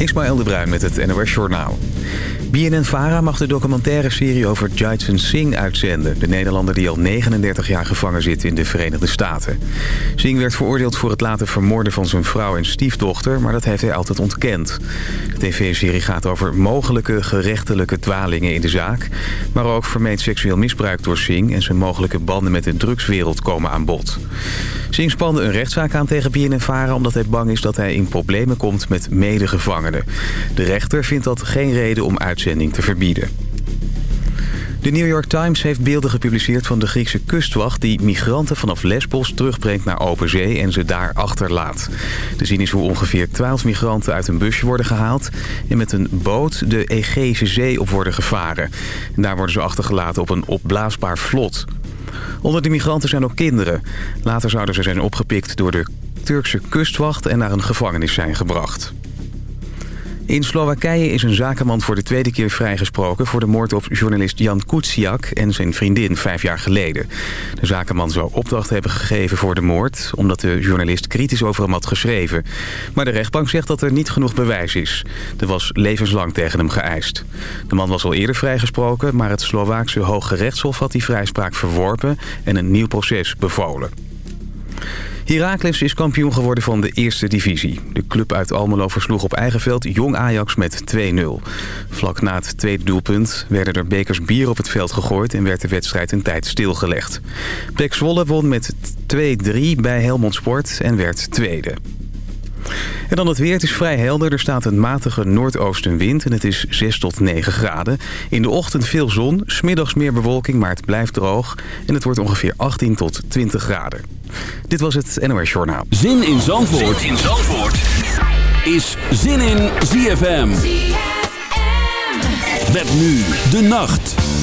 Ismaël de Bruin met het NOS Journaal. BNN-Vara mag de documentaire serie over Jaitsen Singh uitzenden... de Nederlander die al 39 jaar gevangen zit in de Verenigde Staten. Singh werd veroordeeld voor het laten vermoorden van zijn vrouw en stiefdochter... maar dat heeft hij altijd ontkend. De tv-serie gaat over mogelijke gerechtelijke dwalingen in de zaak... maar ook vermeend seksueel misbruik door Singh... en zijn mogelijke banden met de drugswereld komen aan bod. Singh spande een rechtszaak aan tegen BNN-Vara... omdat hij bang is dat hij in problemen komt met medegevangenen. De rechter vindt dat geen reden om uitzending te verbieden. De New York Times heeft beelden gepubliceerd van de Griekse kustwacht... die migranten vanaf Lesbos terugbrengt naar open zee en ze daar achterlaat. Te zien is hoe ongeveer 12 migranten uit een busje worden gehaald... en met een boot de Egeïsche Zee op worden gevaren. En daar worden ze achtergelaten op een opblaasbaar vlot. Onder de migranten zijn ook kinderen. Later zouden ze zijn opgepikt door de Turkse kustwacht en naar een gevangenis zijn gebracht. In Slowakije is een zakenman voor de tweede keer vrijgesproken... voor de moord op journalist Jan Kuciak en zijn vriendin vijf jaar geleden. De zakenman zou opdracht hebben gegeven voor de moord... omdat de journalist kritisch over hem had geschreven. Maar de rechtbank zegt dat er niet genoeg bewijs is. Er was levenslang tegen hem geëist. De man was al eerder vrijgesproken... maar het Slovaakse Hoge Rechtshof had die vrijspraak verworpen... en een nieuw proces bevolen. Heracles is kampioen geworden van de eerste divisie. De club uit Almelo versloeg op eigen veld Jong Ajax met 2-0. Vlak na het tweede doelpunt werden er bekers bier op het veld gegooid... en werd de wedstrijd een tijd stilgelegd. Pek Zwolle won met 2-3 bij Helmond Sport en werd tweede. En dan het weer. Het is vrij helder. Er staat een matige noordoostenwind en het is 6 tot 9 graden. In de ochtend veel zon, smiddags meer bewolking, maar het blijft droog. En het wordt ongeveer 18 tot 20 graden. Dit was het NOS Journaal. Zin in Zandvoort, zin in Zandvoort. is Zin in ZFM. ZFM. Met nu de nacht.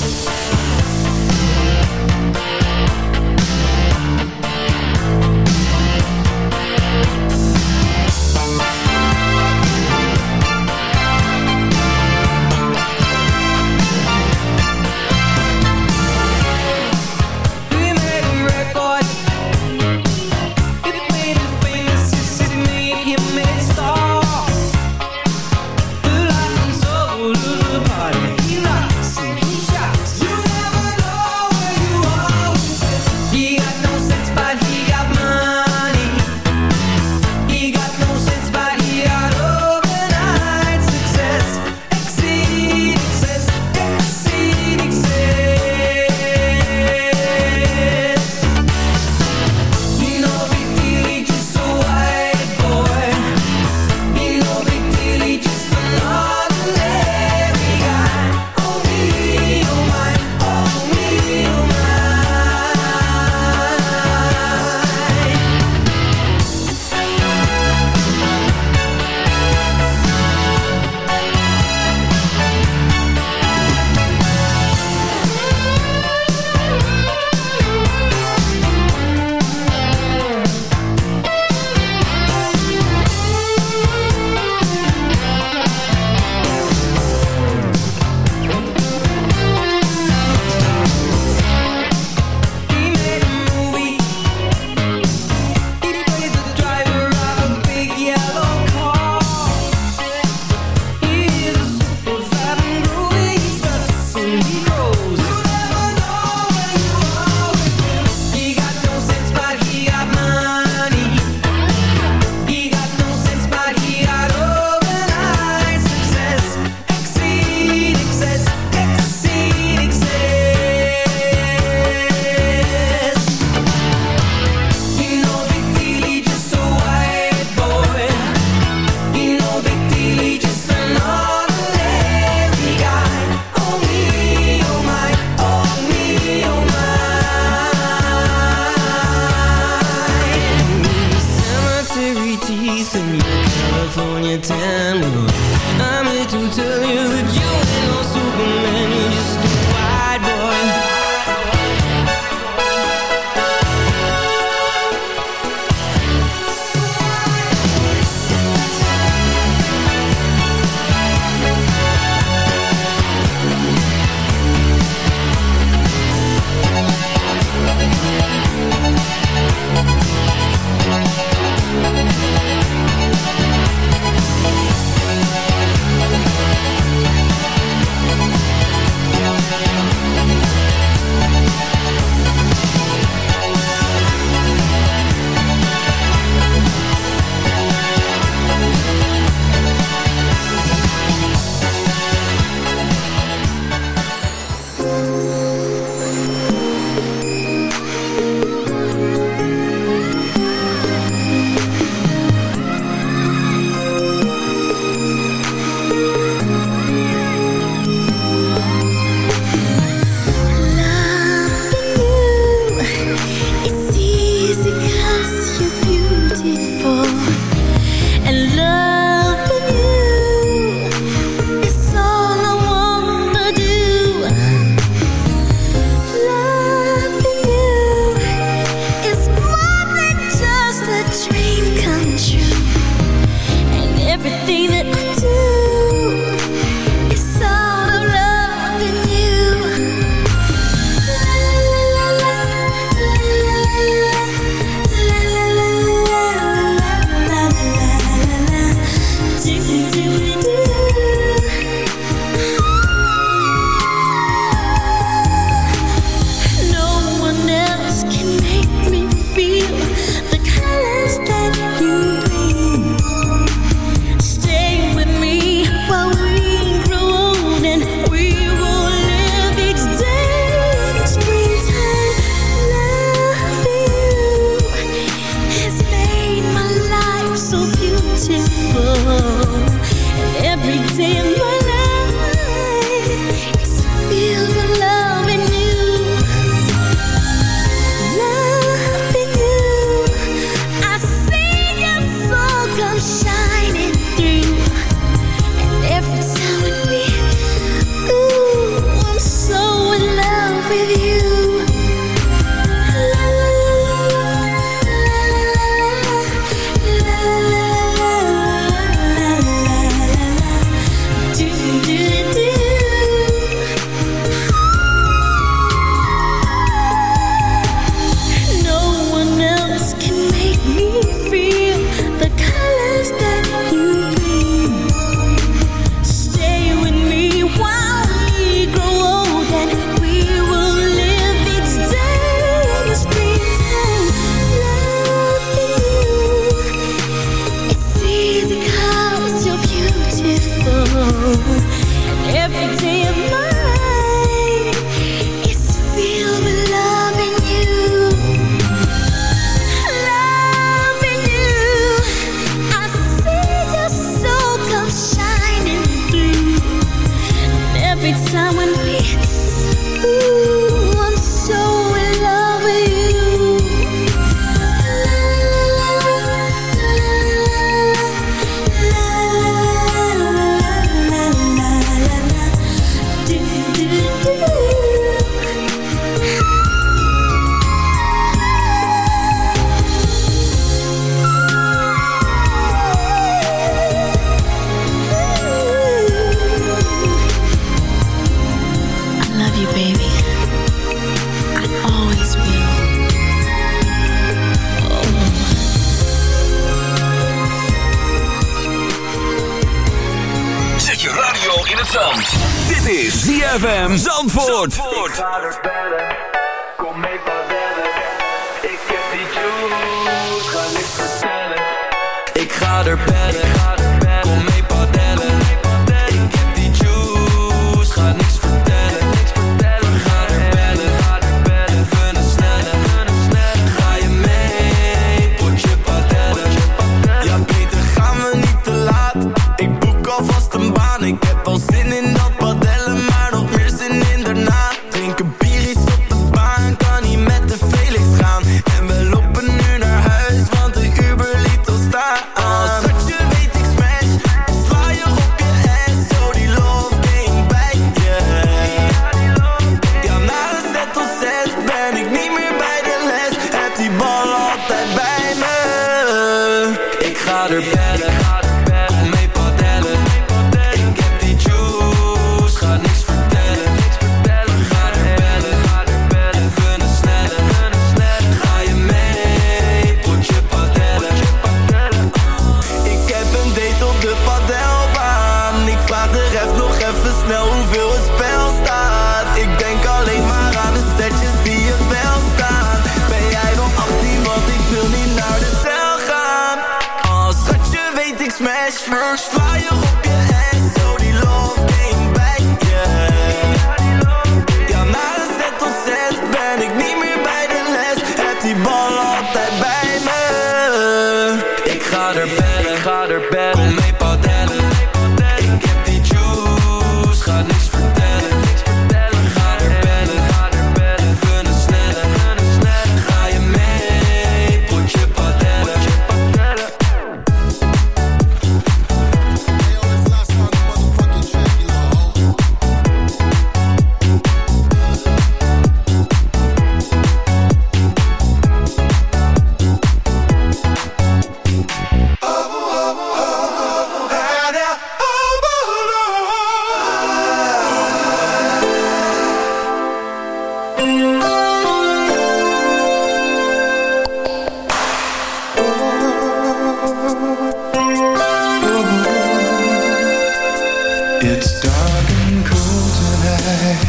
It's dark and cool tonight.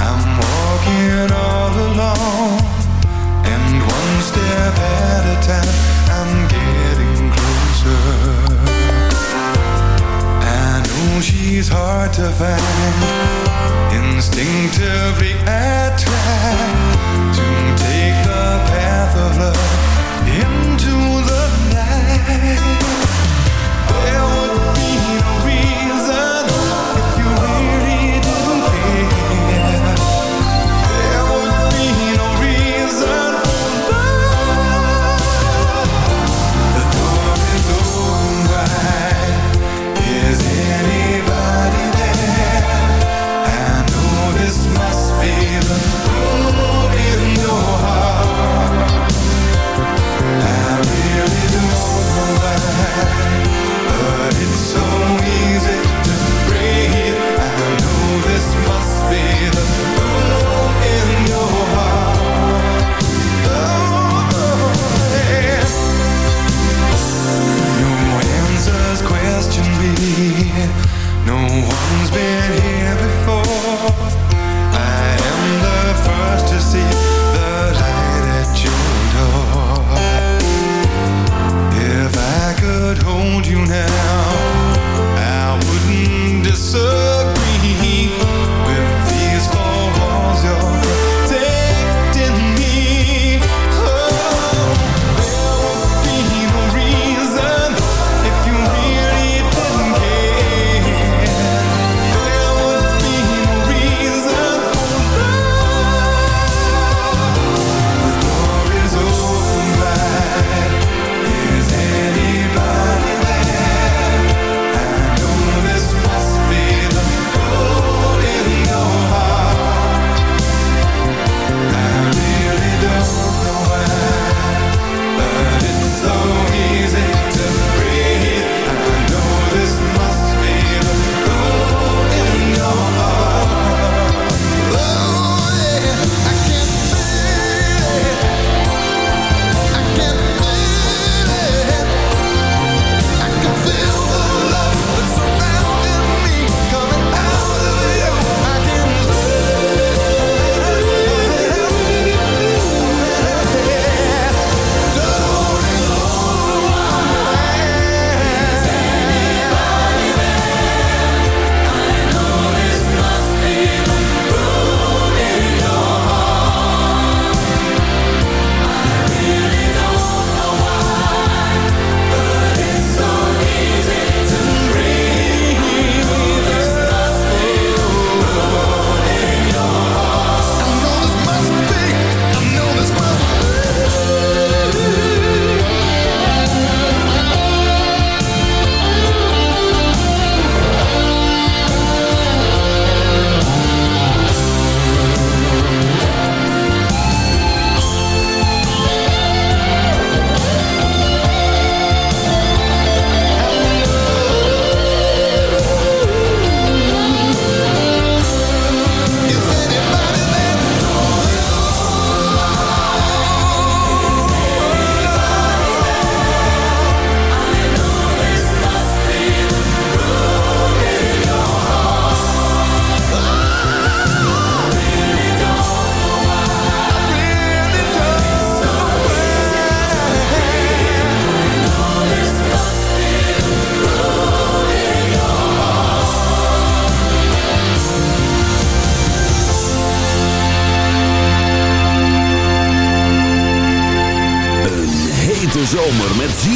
I'm walking all alone, and one step at a time, I'm getting closer. I know she's hard to find. Instinctively, attracted to take the path of love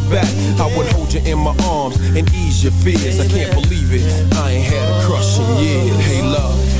Your back. I would hold you in my arms and ease your fears. I can't believe it. I ain't had a crush in years. Hey, love.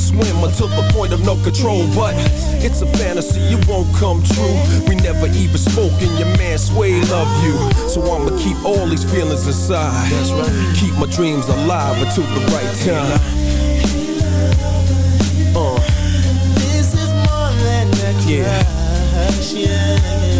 swim until the point of no control. But it's a fantasy, it won't come true. We never even spoke, and your man Sway love you. So I'ma keep all these feelings inside. Keep my dreams alive until the right time. Uh. This is more than a crush. Yeah. Yes.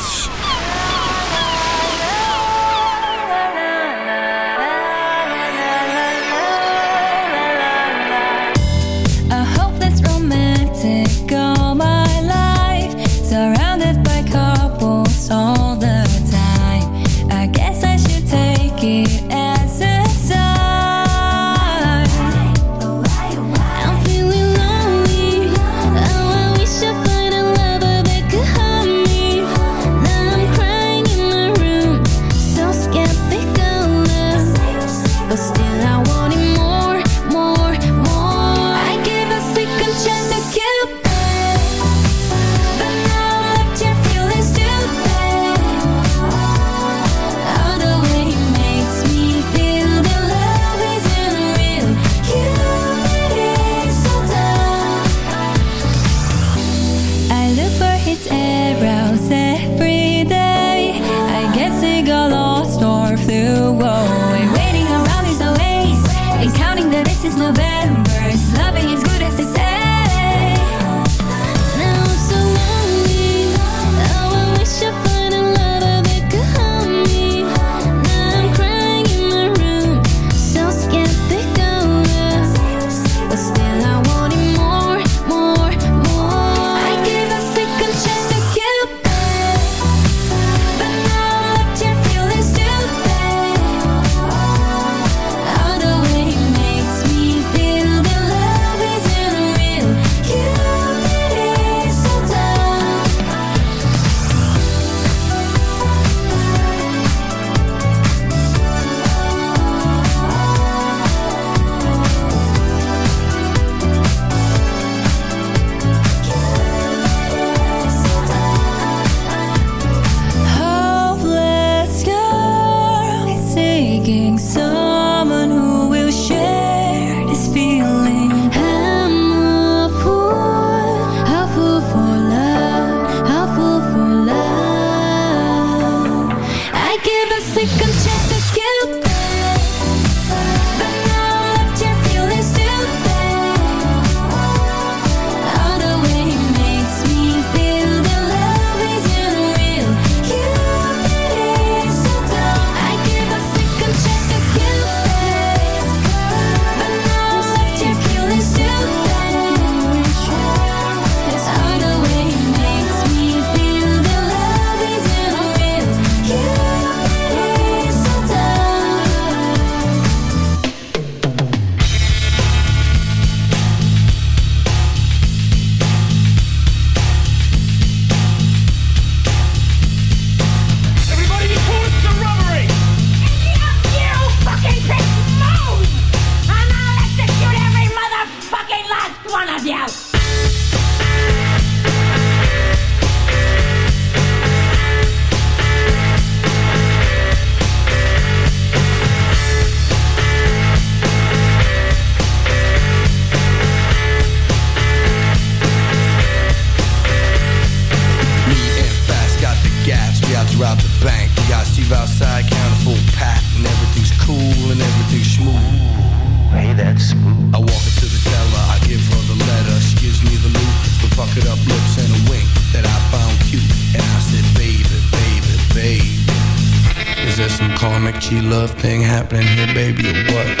thing happening here, baby, or what?